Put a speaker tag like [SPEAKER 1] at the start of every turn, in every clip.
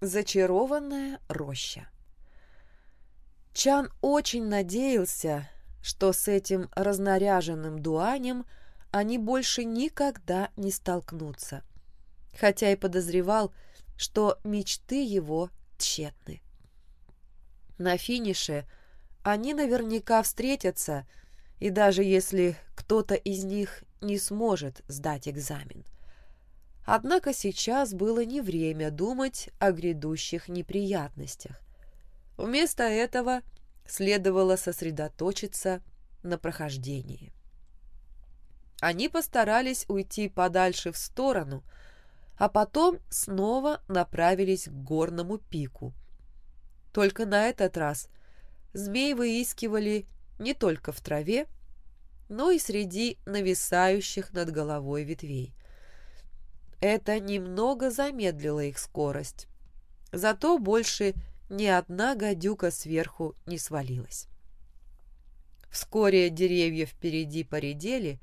[SPEAKER 1] Зачарованная роща. Чан очень надеялся, что с этим разнаряженным дуанем они больше никогда не столкнутся, хотя и подозревал, что мечты его тщетны. На финише они наверняка встретятся, и даже если кто-то из них не сможет сдать экзамен. Однако сейчас было не время думать о грядущих неприятностях. Вместо этого следовало сосредоточиться на прохождении. Они постарались уйти подальше в сторону, а потом снова направились к горному пику. Только на этот раз змей выискивали не только в траве, но и среди нависающих над головой ветвей. Это немного замедлило их скорость, зато больше ни одна гадюка сверху не свалилась. Вскоре деревья впереди поредели,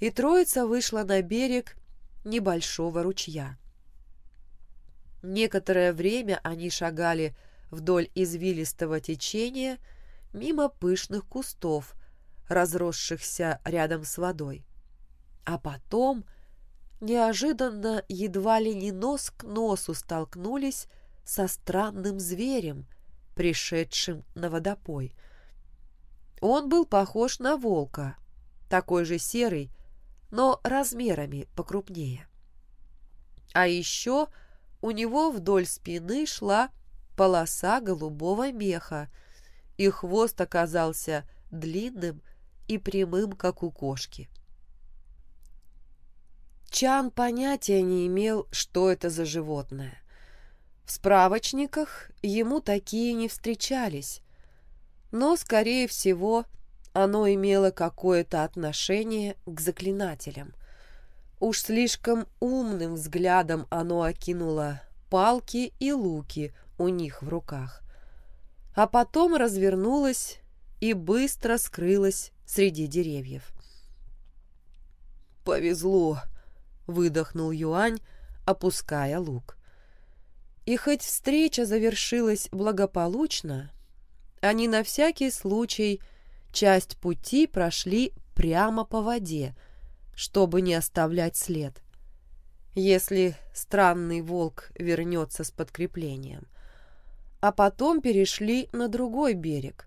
[SPEAKER 1] и троица вышла на берег небольшого ручья. Некоторое время они шагали вдоль извилистого течения мимо пышных кустов, разросшихся рядом с водой. А потом неожиданно едва ли не нос к носу столкнулись со странным зверем, пришедшим на водопой. Он был похож на волка, такой же серый, но размерами покрупнее. А еще у него вдоль спины шла полоса голубого меха, и хвост оказался длинным и прямым, как у кошки. Чан понятия не имел, что это за животное. В справочниках ему такие не встречались, но, скорее всего, оно имело какое-то отношение к заклинателям. Уж слишком умным взглядом оно окинуло палки и луки у них в руках, а потом развернулось и быстро скрылось среди деревьев. «Повезло!» — выдохнул Юань, опуская лук. И хоть встреча завершилась благополучно, они на всякий случай часть пути прошли прямо по воде, чтобы не оставлять след, если странный волк вернется с подкреплением. А потом перешли на другой берег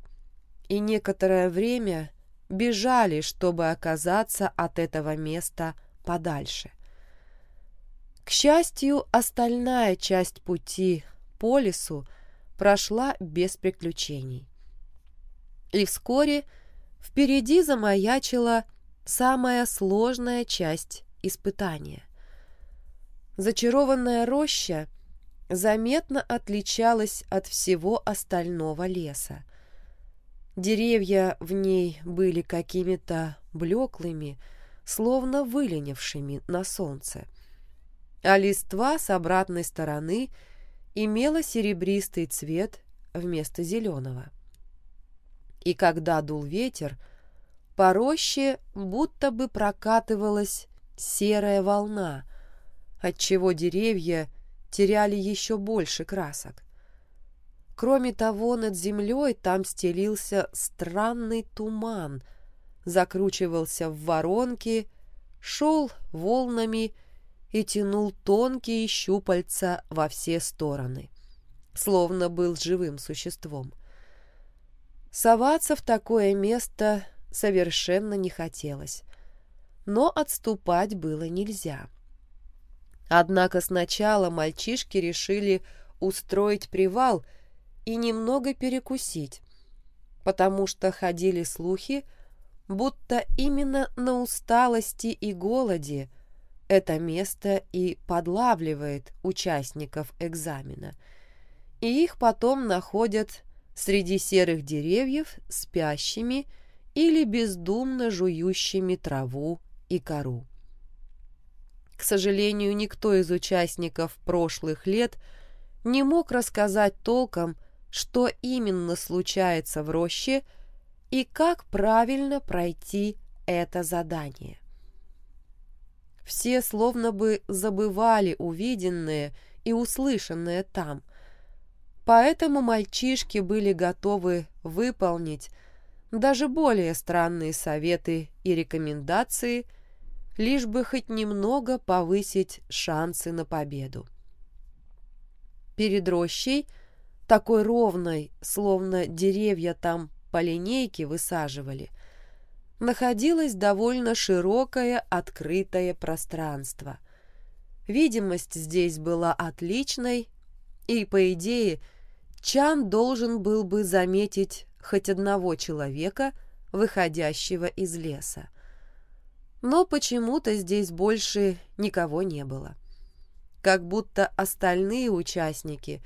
[SPEAKER 1] и некоторое время бежали, чтобы оказаться от этого места подальше. К счастью, остальная часть пути по лесу прошла без приключений. И вскоре впереди замаячила самая сложная часть испытания. Зачарованная роща заметно отличалась от всего остального леса. Деревья в ней были какими-то блеклыми, словно выленившими на солнце а листва с обратной стороны имела серебристый цвет вместо зеленого. И когда дул ветер, по роще будто бы прокатывалась серая волна, отчего деревья теряли еще больше красок. Кроме того, над землей там стелился странный туман, закручивался в воронки, шел волнами и тянул тонкие щупальца во все стороны, словно был живым существом. Соваться в такое место совершенно не хотелось, но отступать было нельзя. Однако сначала мальчишки решили устроить привал и немного перекусить, потому что ходили слухи, будто именно на усталости и голоде – это место и подлавливает участников экзамена. И их потом находят среди серых деревьев спящими или бездумно жующими траву и кору. К сожалению, никто из участников прошлых лет не мог рассказать толком, что именно случается в роще и как правильно пройти это задание. Все словно бы забывали увиденное и услышанное там. Поэтому мальчишки были готовы выполнить даже более странные советы и рекомендации, лишь бы хоть немного повысить шансы на победу. Перед рощей, такой ровной, словно деревья там по линейке высаживали, находилось довольно широкое открытое пространство. Видимость здесь была отличной, и, по идее, Чан должен был бы заметить хоть одного человека, выходящего из леса. Но почему-то здесь больше никого не было. Как будто остальные участники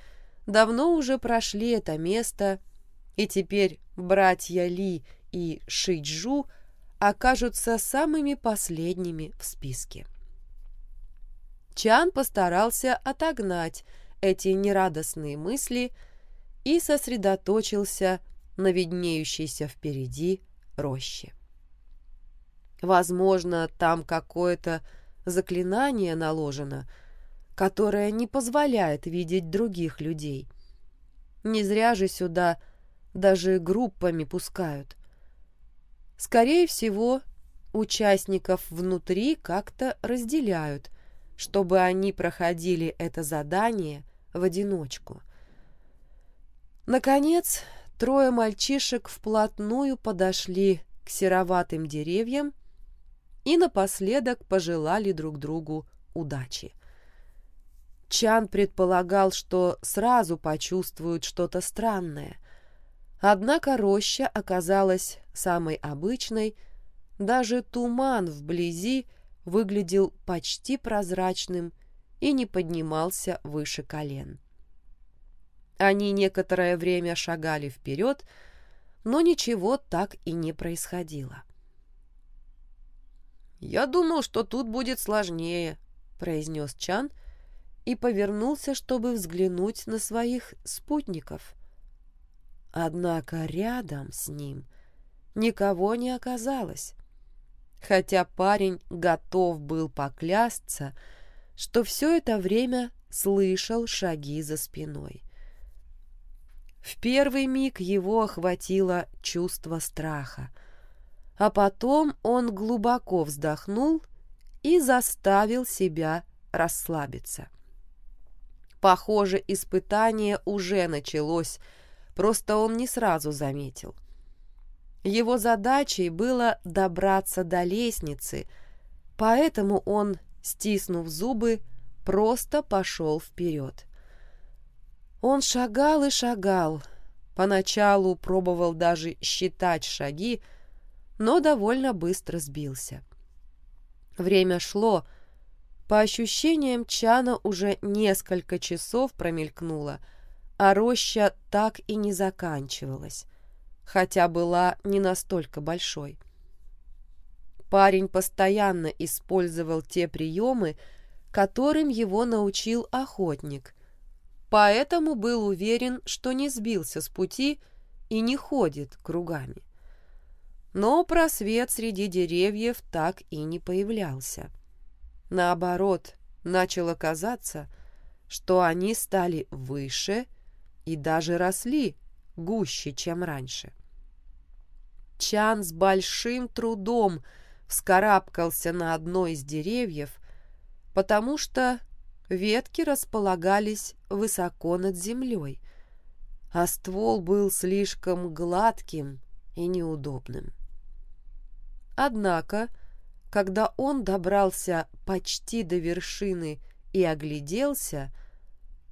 [SPEAKER 1] давно уже прошли это место, и теперь братья Ли и Шиджу окажутся самыми последними в списке. Чан постарался отогнать эти нерадостные мысли и сосредоточился на виднеющейся впереди роще. Возможно, там какое-то заклинание наложено, которое не позволяет видеть других людей. Не зря же сюда даже группами пускают. Скорее всего, участников внутри как-то разделяют, чтобы они проходили это задание в одиночку. Наконец, трое мальчишек вплотную подошли к сероватым деревьям и напоследок пожелали друг другу удачи. Чан предполагал, что сразу почувствуют что-то странное — Однако роща оказалась самой обычной, даже туман вблизи выглядел почти прозрачным и не поднимался выше колен. Они некоторое время шагали вперед, но ничего так и не происходило. «Я думал, что тут будет сложнее», — произнес Чан и повернулся, чтобы взглянуть на своих спутников. Однако рядом с ним никого не оказалось, хотя парень готов был поклясться, что все это время слышал шаги за спиной. В первый миг его охватило чувство страха, а потом он глубоко вздохнул и заставил себя расслабиться. Похоже, испытание уже началось, просто он не сразу заметил. Его задачей было добраться до лестницы, поэтому он, стиснув зубы, просто пошел вперед. Он шагал и шагал, поначалу пробовал даже считать шаги, но довольно быстро сбился. Время шло, по ощущениям Чана уже несколько часов промелькнуло — а роща так и не заканчивалась, хотя была не настолько большой. Парень постоянно использовал те приемы, которым его научил охотник, поэтому был уверен, что не сбился с пути и не ходит кругами. Но просвет среди деревьев так и не появлялся. Наоборот, начало казаться, что они стали выше и даже росли гуще, чем раньше. Чан с большим трудом вскарабкался на одно из деревьев, потому что ветки располагались высоко над землей, а ствол был слишком гладким и неудобным. Однако, когда он добрался почти до вершины и огляделся,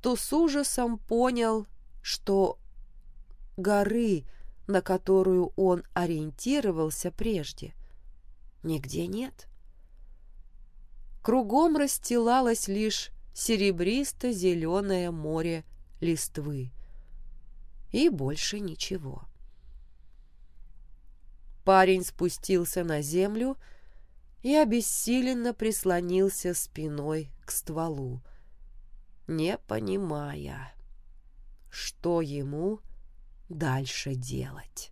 [SPEAKER 1] то с ужасом понял, что горы, на которую он ориентировался прежде, нигде нет. Кругом расстилалось лишь серебристо-зеленое море листвы. И больше ничего. Парень спустился на землю и обессиленно прислонился спиной к стволу, не понимая что ему дальше делать.